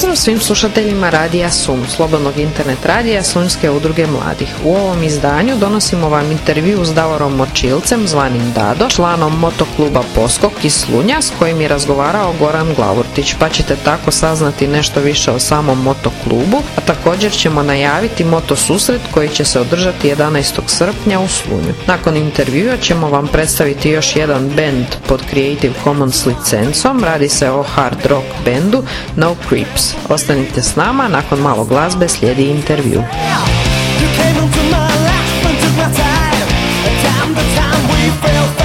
Pozdrav svim slušateljima Radija Sum, slobodnog internet radija Sunjske udruge mladih. U ovom izdanju donosimo vam intervju s Davorom Močilcem, zvanim Dado, članom motokluba Poskok iz Slunja, s kojim je razgovarao Goran Glavurtić, pa ćete tako saznati nešto više o samom motoklubu, a također ćemo najaviti moto susret koji će se održati 11. srpnja u Slunju. Nakon intervjua ćemo vam predstaviti još jedan band pod Creative Commons licencom, radi se o hard rock bendu No Creeps. Ostanite s nama, nakon malo glazbe slijedi intervju. Pozdrav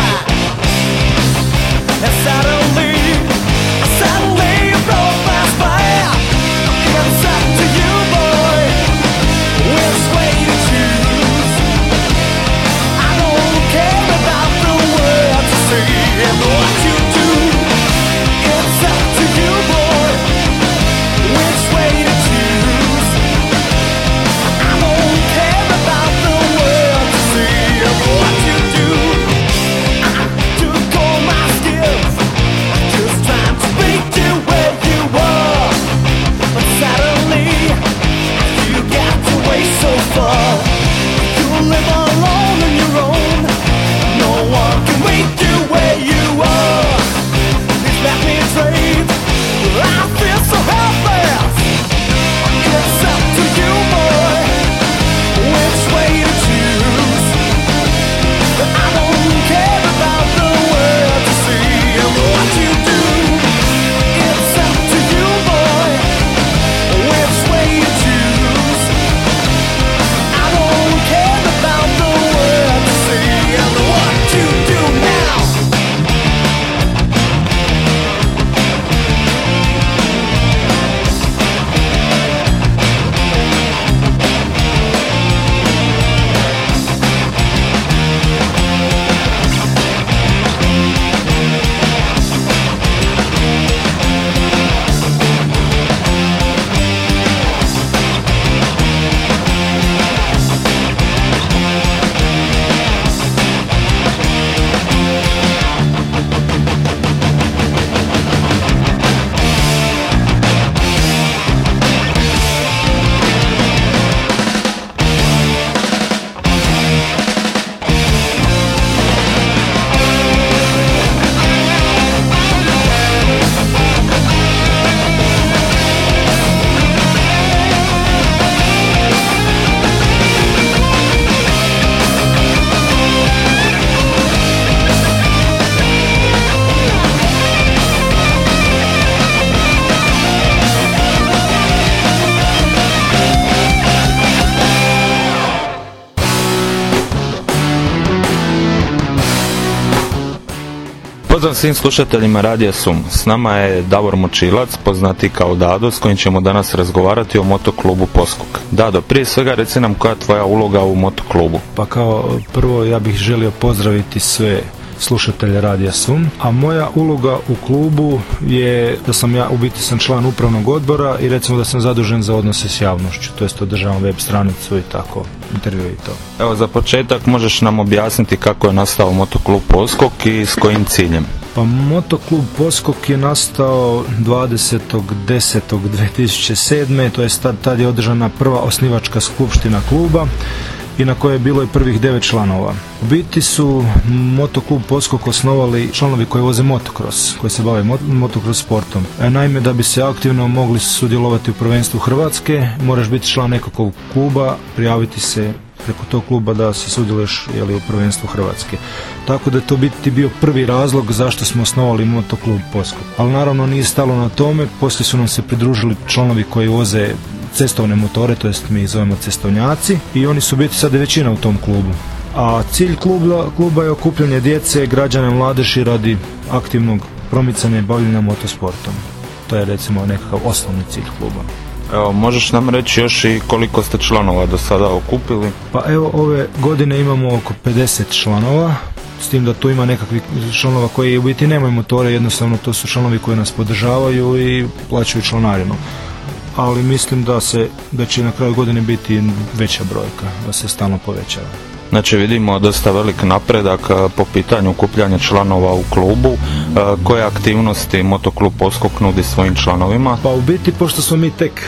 svim slušateljima Radija Sum. S nama je Davor Močilac, poznati kao Dado, s kojim ćemo danas razgovarati o motoklubu Poskok. Dado, prije svega reci nam koja je tvoja uloga u motoklubu. Pa kao prvo ja bih želio pozdraviti sve slušatelje Radija Sum, a moja uloga u klubu je da sam ja u biti sam član upravnog odbora i recimo da sam zadužen za odnose s javnošću, to jest održavam web stranicu i tako, intervju i to. Evo za početak možeš nam objasniti kako je nastao motoklub Poskok i s kojim ciljem? Pa Motoklub Poskok je nastao 20.10.2007. To je tad, tad je održana prva osnivačka skupština kluba i na kojoj je bilo i prvih devet članova. U biti su motoklub Poskok osnovali članovi koji voze motocross, koji se bave motocross sportom. E, naime, da bi se aktivno mogli sudjelovati u prvenstvu Hrvatske, moraš biti član nekakvog kluba, prijaviti se preko tog kluba da se sudjeluješ jeli, u prvenstvu Hrvatske. Tako da je to biti bio prvi razlog zašto smo osnovali motoklub Poskok. Ali naravno nije stalo na tome, poslije su nam se pridružili članovi koji voze cestovne motore, to jest mi ih zovemo cestovnjaci i oni su biti sad većina u tom klubu. A cilj kluba, kluba je okupljanje djece, građana mladeži radi aktivnog promicanja i bavljenja motosportom. To je recimo nekakav osnovni cilj kluba. Evo, možeš nam reći još i koliko ste članova do sada okupili? Pa evo, ove godine imamo oko 50 članova, s tim da tu ima nekakvih članova koji u biti nemaju motore, jednostavno to su članovi koji nas podržavaju i plaćaju članarinu ali mislim da se da će na kraju godine biti veća brojka, da se stalno povećava. Znači vidimo dosta velik napredak po pitanju kupljanja članova u klubu. Koje aktivnosti Motoklub Poskok nudi svojim članovima? Pa u biti, pošto smo mi tek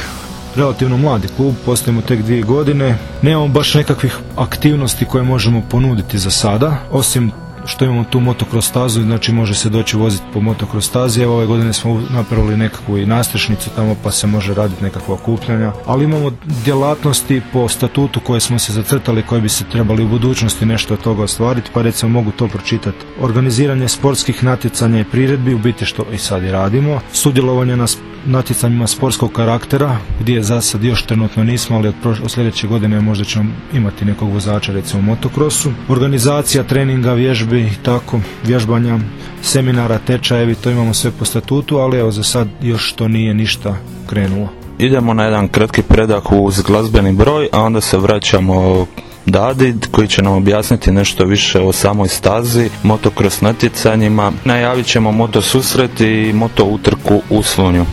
relativno mladi klub, postojimo tek dvije godine, nemamo baš nekakvih aktivnosti koje možemo ponuditi za sada, osim što imamo tu motocross stazu, znači može se doći voziti po motocross stazi. Evo ove godine smo napravili nekakvu i nastrešnicu tamo pa se može raditi nekakva okupljanja, ali imamo djelatnosti po statutu koje smo se zacrtali koje bi se trebali u budućnosti nešto od toga ostvariti, pa recimo mogu to pročitati. Organiziranje sportskih natjecanja i priredbi, u biti što i sad i radimo, sudjelovanje na natjecanjima sportskog karaktera, gdje za sad još trenutno nismo, ali od, sljedeće godine možda ćemo imati nekog vozača recimo u motokrosu. Organizacija treninga, vježbi i tako, vježbanja, seminara, tečajevi, to imamo sve po statutu, ali evo za sad još to nije ništa krenulo. Idemo na jedan kratki predak uz glazbeni broj, a onda se vraćamo Dadi koji će nam objasniti nešto više o samoj stazi, motokros natjecanjima. Najavit ćemo moto susret i moto utrku u Slunju.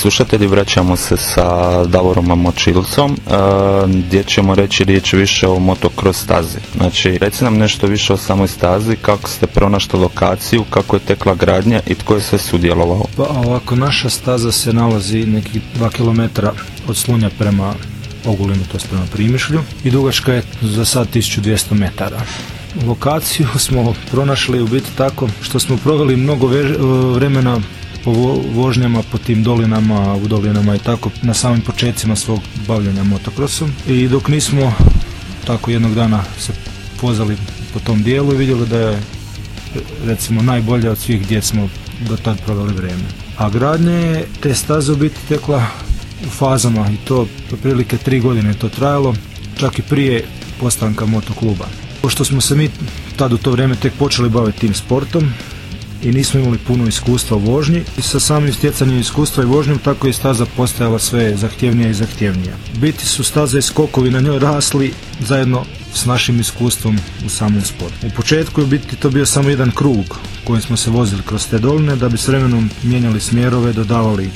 Slušatelji, vraćamo se sa Davorom Močilcom, e, gdje ćemo reći riječ više o motocross stazi. Znači, reci nam nešto više o samoj stazi, kako ste pronašli lokaciju, kako je tekla gradnja i tko je sve sudjelovao. Pa ovako, naša staza se nalazi nekih 2 km od Slunja prema Ogulinu, to prema Primišlju i dugačka je za sad 1200 metara. Lokaciju smo pronašli u biti tako što smo proveli mnogo vremena po vožnjama po tim dolinama, u dolinama i tako na samim početcima svog bavljanja motokrosom i dok nismo tako jednog dana se pozali po tom dijelu i vidjeli da je recimo najbolje od svih gdje smo do tad proveli vrijeme. A gradnje je te staze u biti tekla u fazama i to otprilike tri godine to trajalo, čak i prije postanka motokluba. Pošto smo se mi tad u to vrijeme tek počeli baviti tim sportom, i nismo imali puno iskustva u vožnji i sa samim stjecanjem iskustva i vožnjom tako je staza postajala sve zahtjevnija i zahtjevnija. Biti su staze i skokovi na njoj rasli zajedno s našim iskustvom u samom sportu. U početku je biti to bio samo jedan krug kojim smo se vozili kroz te doline da bi s vremenom mijenjali smjerove, dodavali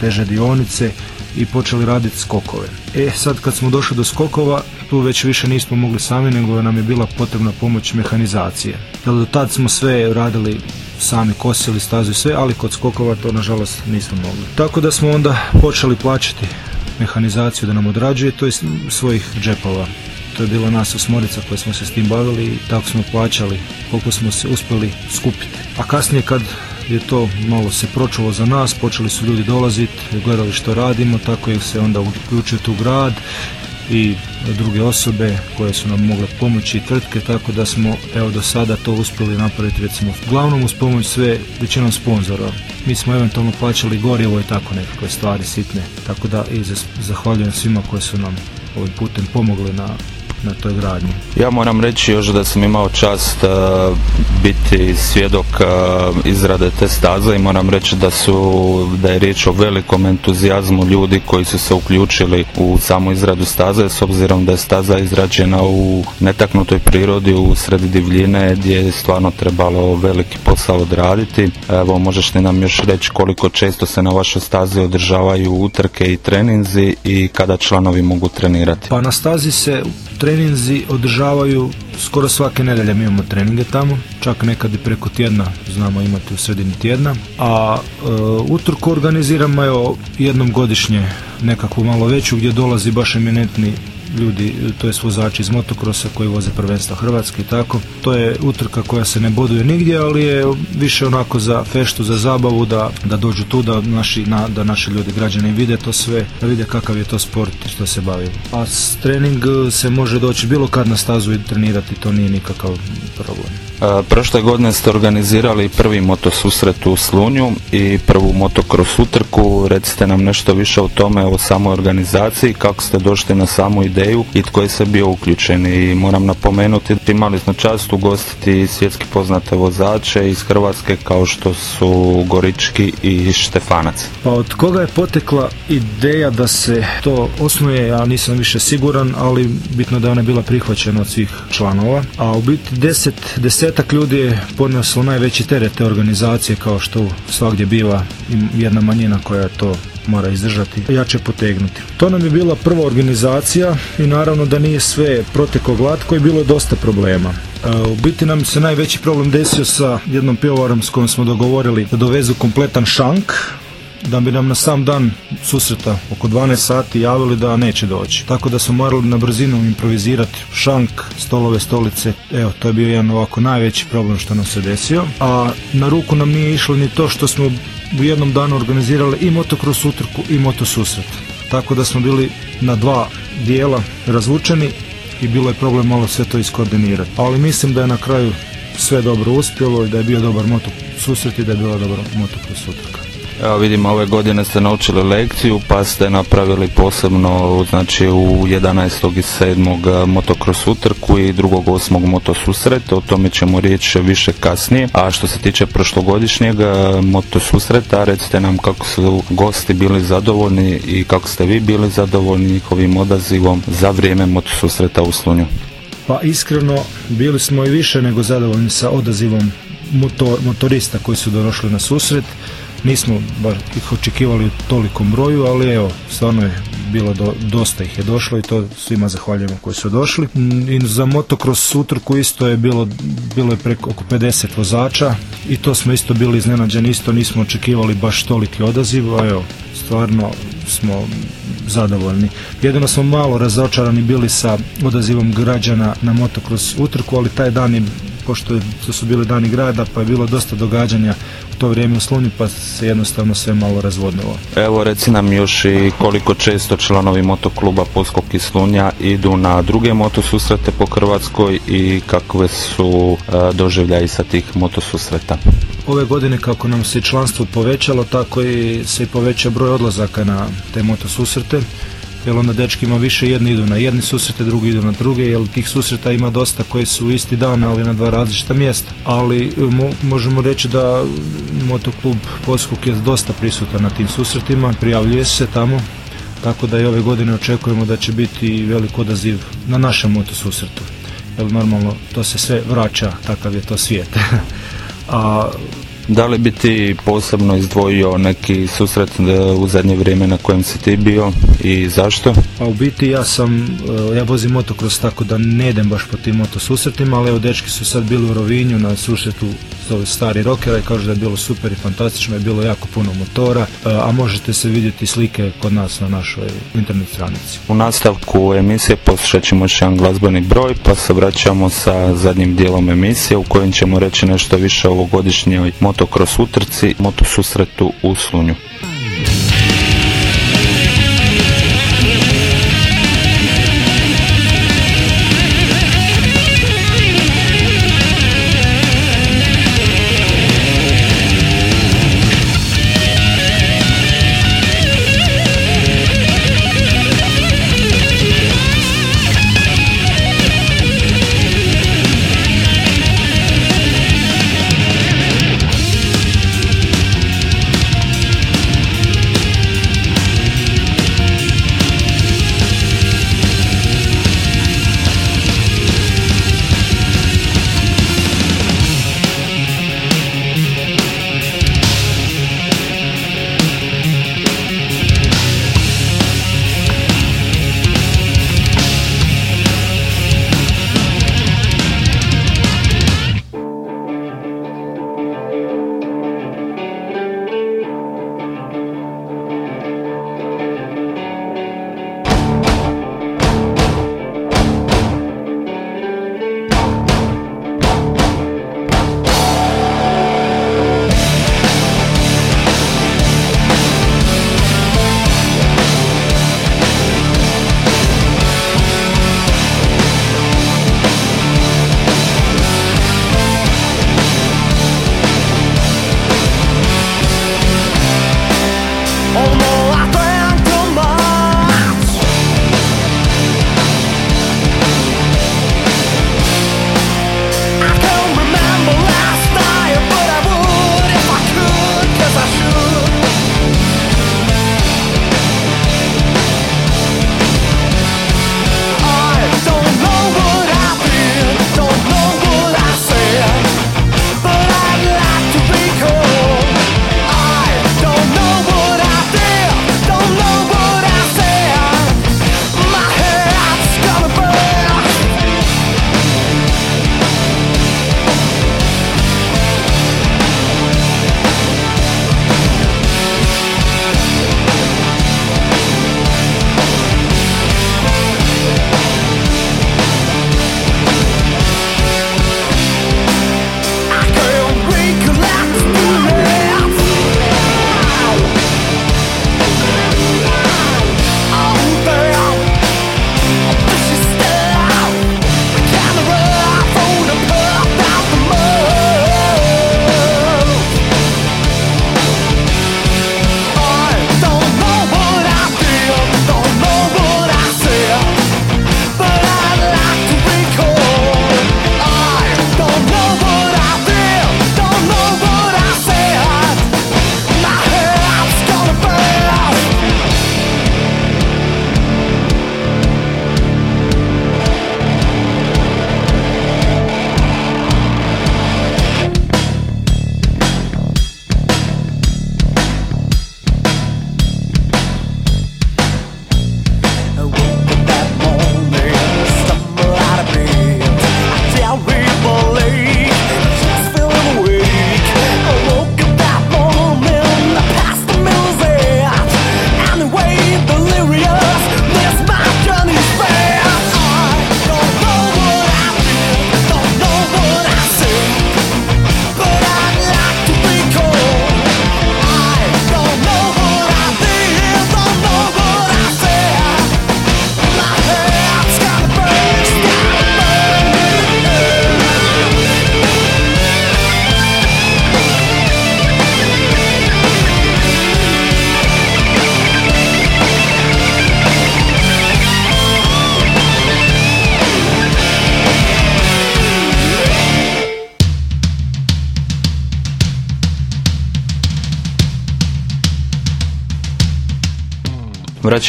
teže dionice i počeli raditi skokove. E sad kad smo došli do skokova, tu već više nismo mogli sami, nego nam je bila potrebna pomoć mehanizacije. Jer do tad smo sve radili sami kosili stazu i sve, ali kod skokova to nažalost nismo mogli. Tako da smo onda počeli plaćati mehanizaciju da nam odrađuje, to je svojih džepova. To je bilo nas osmorica koje smo se s tim bavili i tako smo plaćali koliko smo se uspjeli skupiti. A kasnije kad je to malo se pročulo za nas, počeli su ljudi dolaziti, gledali što radimo, tako je se onda uključio tu grad i druge osobe koje su nam mogle pomoći i tvrtke, tako da smo evo do sada to uspjeli napraviti recimo uglavnom uz pomoć sve većinom sponzora. Mi smo eventualno plaćali gorivo i tako nekakve stvari sitne, tako da i zahvaljujem svima koji su nam ovim putem pomogli na na toj gradnji. Ja moram reći još da sam imao čast uh, biti svjedok uh, izrade te staze i moram reći da su da je riječ o velikom entuzijazmu ljudi koji su se uključili u samu izradu staze s obzirom da je staza izrađena u netaknutoj prirodi u sredi divljine gdje je stvarno trebalo veliki posao odraditi. Evo možeš li nam još reći koliko često se na vašoj stazi održavaju utrke i treninzi i kada članovi mogu trenirati? Pa na stazi se treninzi održavaju skoro svake nedelje. Mi imamo treninge tamo, čak nekad i preko tjedna znamo imati u sredini tjedna, a e, utorku organiziramo evo jednom godišnje nekakvu malo veću gdje dolazi baš eminentni ljudi, to je vozači iz motokrosa koji voze prvenstva Hrvatske i tako. To je utrka koja se ne boduje nigdje, ali je više onako za feštu, za zabavu, da, da dođu tu, da naši, na, da naši ljudi, građani vide to sve, da vide kakav je to sport što se bavi. A s trening se može doći bilo kad na stazu i trenirati, to nije nikakav problem. Prošle godine ste organizirali prvi motosusret u Slunju i prvu motokros utrku. Recite nam nešto više o tome, o samoj organizaciji, kako ste došli na samu ideju i tko je se bio uključen. I moram napomenuti, imali smo čast ugostiti svjetski poznate vozače iz Hrvatske kao što su Gorički i Štefanac. Pa od koga je potekla ideja da se to osnuje, ja nisam više siguran, ali bitno da je ona bila prihvaćena od svih članova. A u biti deset, deset desetak ljudi je podneslo najveći teret te organizacije kao što svagdje biva jedna manjina koja to mora izdržati, jače potegnuti. To nam je bila prva organizacija i naravno da nije sve proteko glatko i bilo je dosta problema. E, u biti nam se najveći problem desio sa jednom pivovarom s kojom smo dogovorili da dovezu kompletan šank da bi nam na sam dan susreta oko 12 sati javili da neće doći. Tako da smo morali na brzinu improvizirati šank, stolove, stolice. Evo, to je bio jedan ovako najveći problem što nam se desio. A na ruku nam nije išlo ni to što smo u jednom danu organizirali i motocross utrku i motosusret. Tako da smo bili na dva dijela razvučeni i bilo je problem malo sve to iskoordinirati. Ali mislim da je na kraju sve dobro uspjelo i da je bio dobar moto susret i da je bila dobra motocross utrka. Evo vidimo ove godine ste naučili lekciju pa ste napravili posebno znači u 11. i 7. motocross utrku i 2. 8. motosusret, o tome ćemo riječi više kasnije. A što se tiče prošlogodišnjeg motosusreta, recite nam kako su gosti bili zadovoljni i kako ste vi bili zadovoljni njihovim odazivom za vrijeme motosusreta u Slunju. Pa iskreno bili smo i više nego zadovoljni sa odazivom motor, motorista koji su došli na susret Nismo baš ih očekivali u tolikom broju, ali evo, stvarno je bilo do, dosta ih je došlo i to svima zahvaljujemo koji su došli. I za motocross utrku isto je bilo, bilo je preko oko 50 vozača i to smo isto bili iznenađeni, isto nismo očekivali baš toliki odaziv, a evo, stvarno smo zadovoljni. Jedino smo malo razočarani bili sa odazivom građana na motocross utrku, ali taj dan je pošto to su bili dani grada pa je bilo dosta događanja u to vrijeme u Slunju pa se jednostavno sve malo razvodnilo. Evo reci nam još i koliko često članovi motokluba Polskog i Slunja idu na druge motosusrete po Hrvatskoj i kakve su e, doživljaji sa tih motosusreta? Ove godine kako nam se članstvo povećalo tako i se poveća broj odlazaka na te motosusrete jer onda dečki ima više, jedni idu na jedni susrete, drugi idu na druge, jer tih susreta ima dosta koji su isti dan, ali na dva različita mjesta. Ali e, možemo reći da motoklub Poskuk je dosta prisutan na tim susretima, prijavljuje se tamo, tako da i ove godine očekujemo da će biti velik odaziv na našem motosusretu. Jer normalno to se sve vraća, takav je to svijet. A da li bi ti posebno izdvojio neki susret e, u zadnje vrijeme na kojem si ti bio i zašto? Pa u biti ja sam, e, ja vozim motocross tako da ne idem baš po tim motosusretima, ali evo dečki su sad bili u Rovinju na susretu zove stari rockera i kažu da je bilo super i fantastično, je bilo jako puno motora, a možete se vidjeti slike kod nas na našoj internet stranici. U nastavku emisije poslušat ćemo još jedan glazbeni broj, pa se vraćamo sa zadnjim dijelom emisije u kojem ćemo reći nešto više o ovogodišnjoj motocross utrci, motosusretu u Slunju.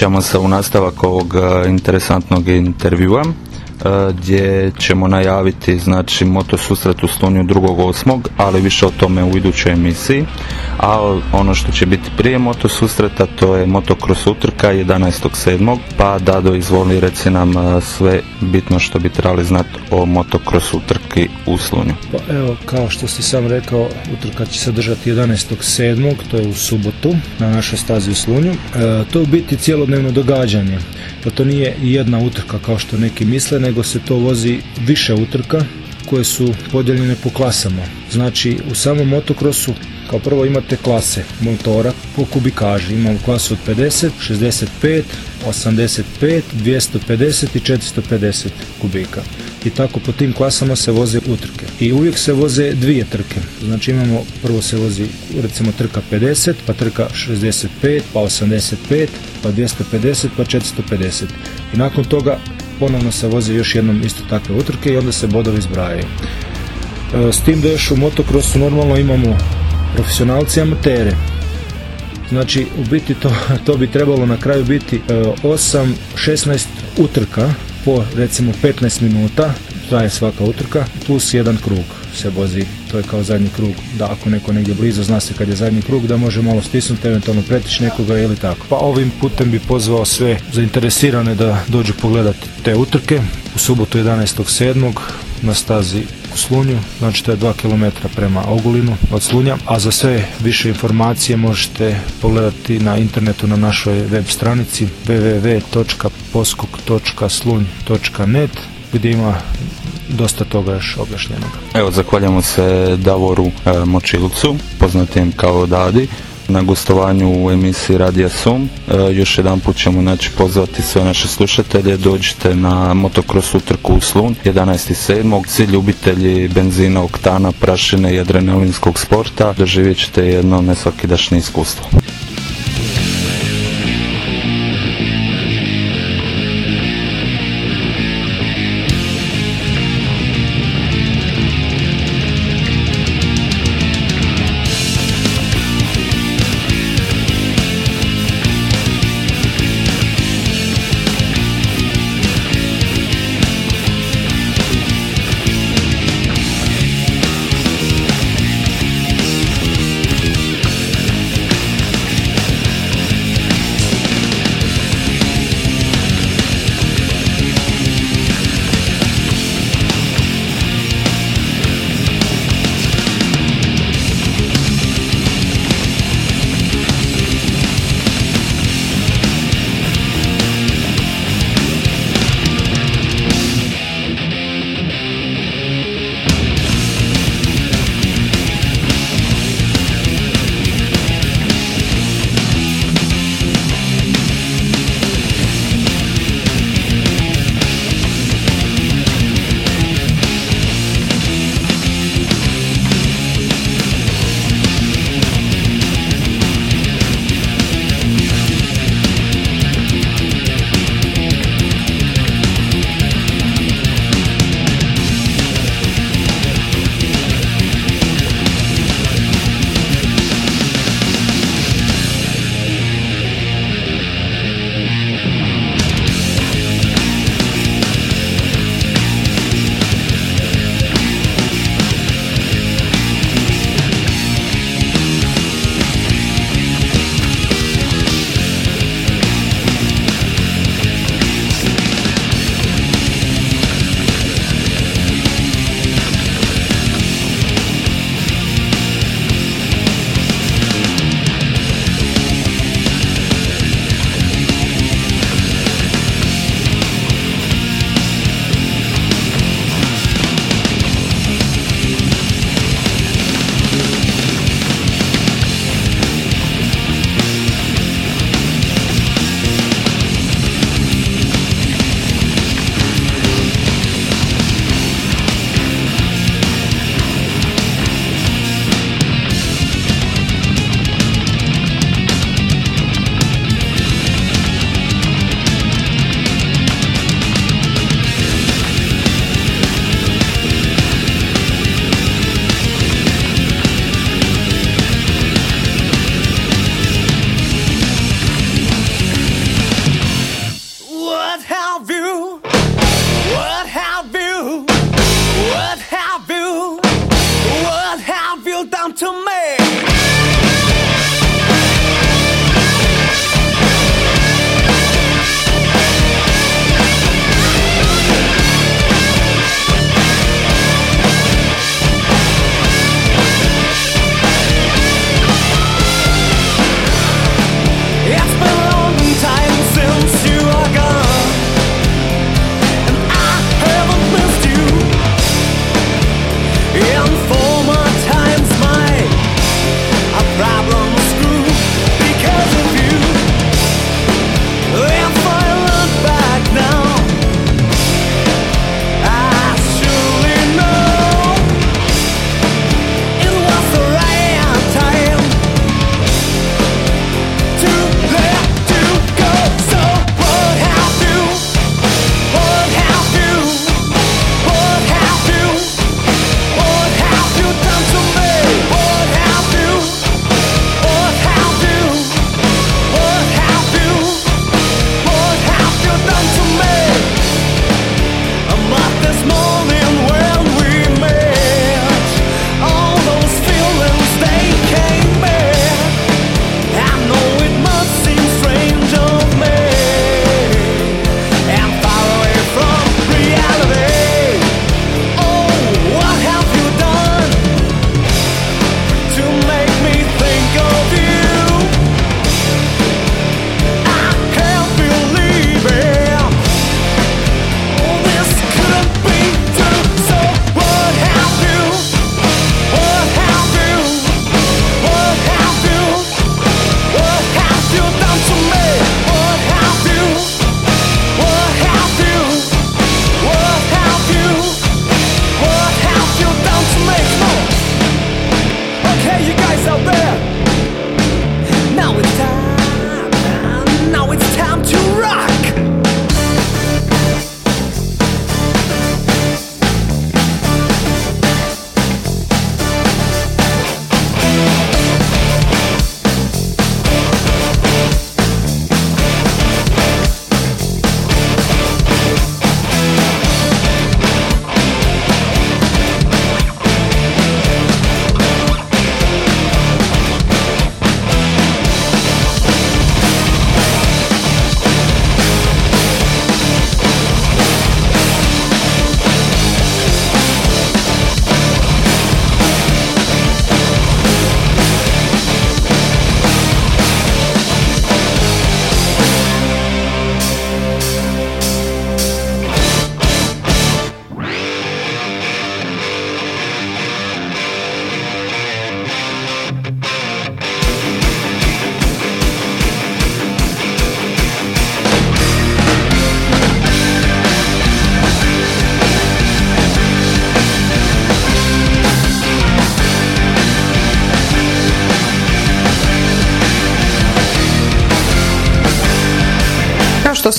Vraćamo se u nastavak ovog e, interesantnog intervjua e, gdje ćemo najaviti znači moto susret u Slunju 2.8. ali više o tome u idućoj emisiji a ono što će biti prije moto susreta to je motocross utrka 11.7. pa Dado izvoli reci nam sve bitno što bi trebali znati o motocross utrki u Slunju. Pa evo, kao što si sam rekao, utrka će se držati 11.7. to je u subotu na našoj stazi u Slunju. E, to je u biti cijelodnevno događanje, pa to nije jedna utrka kao što neki misle, nego se to vozi više utrka koje su podijeljene po klasama. Znači u samom motokrosu kao prvo imate klase motora po kubikaži. Imamo klasu od 50, 65, 85, 250 i 450 kubika. I tako po tim klasama se voze utrke. I uvijek se voze dvije trke. Znači imamo, prvo se vozi recimo trka 50, pa trka 65, pa 85, pa 250, pa 450. I nakon toga ponovno se voze još jednom isto takve utrke i onda se bodovi zbrajaju. E, s tim da još u motokrosu normalno imamo profesionalci amatere. Znači, u biti to, to bi trebalo na kraju biti 8-16 e, utrka po recimo 15 minuta, traje svaka utrka, plus jedan krug se vozi, to je kao zadnji krug, da ako neko negdje blizu zna se kad je zadnji krug, da može malo stisnuti, eventualno pretići nekoga ili tako. Pa ovim putem bi pozvao sve zainteresirane da dođu pogledati te utrke u subotu 11.7. na stazi u Slunju, znači to je 2 km prema Ogulinu od Slunja, a za sve više informacije možete pogledati na internetu na našoj web stranici www.poskok.slunj.net gdje ima dosta toga još objašnjenog. Evo, zahvaljamo se Davoru e, Močilcu, poznatim kao Dadi, na gostovanju u emisiji Radija Sum. E, još jedan put ćemo znači, pozvati sve naše slušatelje, dođite na motocross utrku u Slun 11.7. Svi ljubitelji benzina, oktana, prašine i adrenalinskog sporta doživjet ćete jedno nesvakidašnje iskustvo.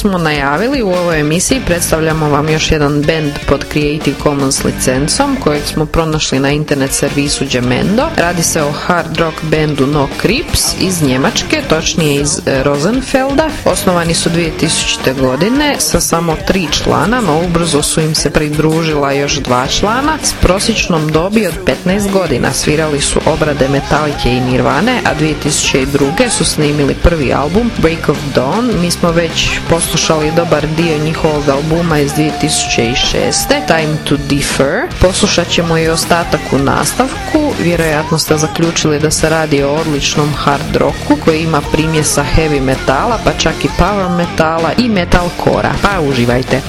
Smo najavili u ovoj emisiji predstavljamo vam još jedan band pod Creative Commons licencom kojeg smo pronašli na internet servisu Gemendo. Radi se o hard rock bandu No Creeps iz Njemačke, točnije iz e, Rosenfelda. Osnovani su 2000. godine sa samo tri člana, no ubrzo su im se pridružila još dva člana s prosječnom dobi od 15 godina. Svirali su obrade Metalike i Nirvane, a 2002. su snimili prvi album Break of Dawn. Mi smo već poslušali dobar dio njihovog albuma iz 2006. Time to Defer. Poslušat ćemo i ostatak u nastavku. Vjerojatno ste zaključili da se radi o odličnom hard rocku koji ima primjesa heavy metala, pa čak i power metala i metalcora. Pa uživajte!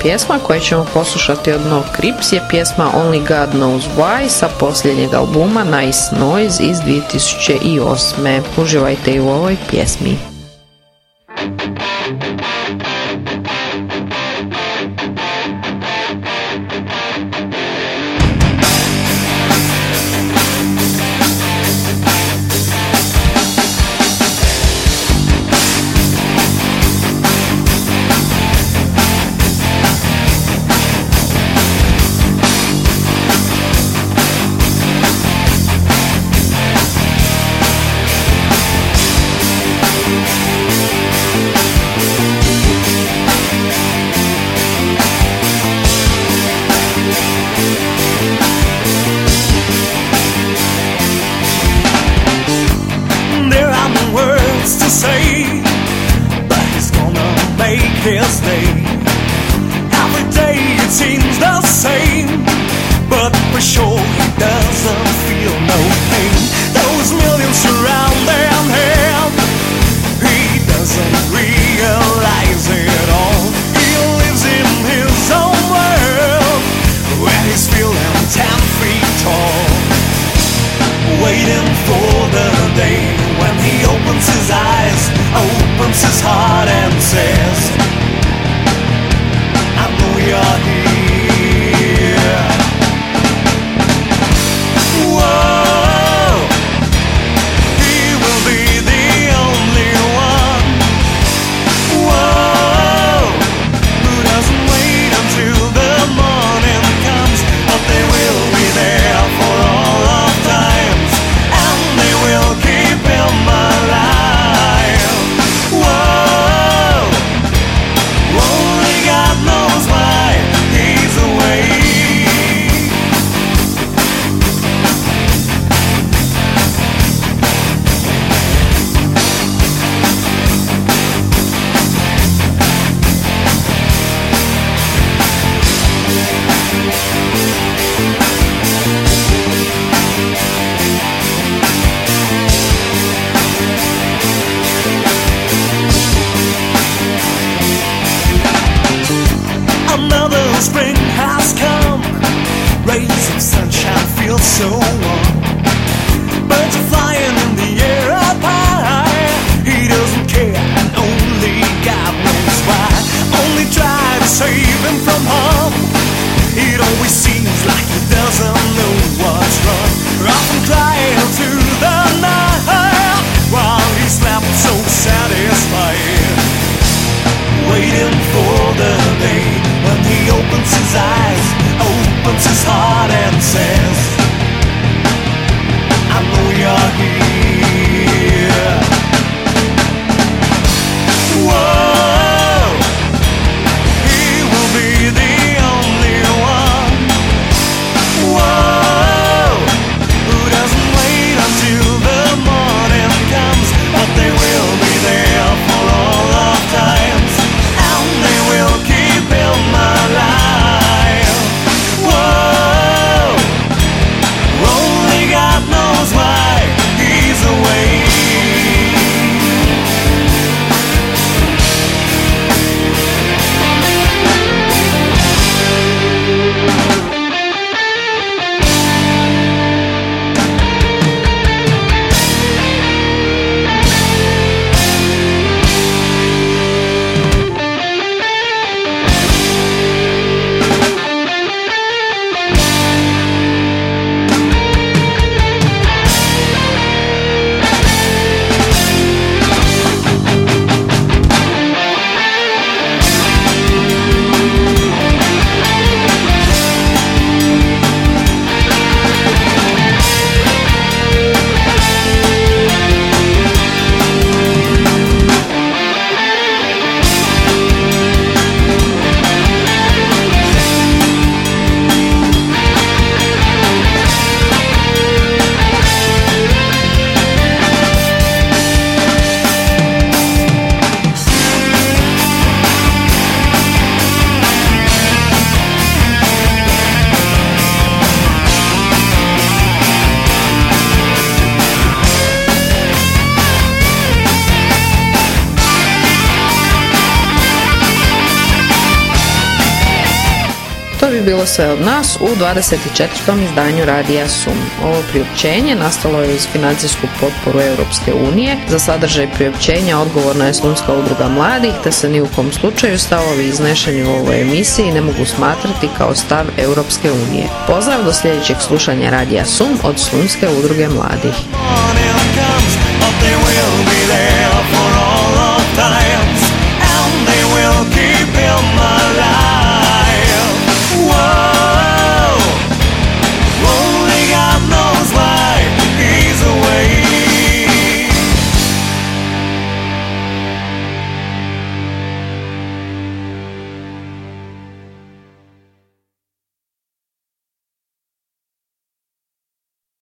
Pjesma koju ćemo poslušati od No Crips je pjesma Only God Knows Why sa posljednjeg albuma Nice Noise iz 2008. Uživajte i u ovoj pjesmi. Sve od nas u 24. izdanju Radija Sum. Ovo priopćenje nastalo je uz financijsku potporu Europske unije. Za sadržaj priopćenja odgovorna je Slunska udruga mladih, te se ni u kom slučaju stavovi iznešeni u ovoj emisiji ne mogu smatrati kao stav Europske unije. Pozdrav do sljedećeg slušanja Radija Sum od Slunske udruge mladih.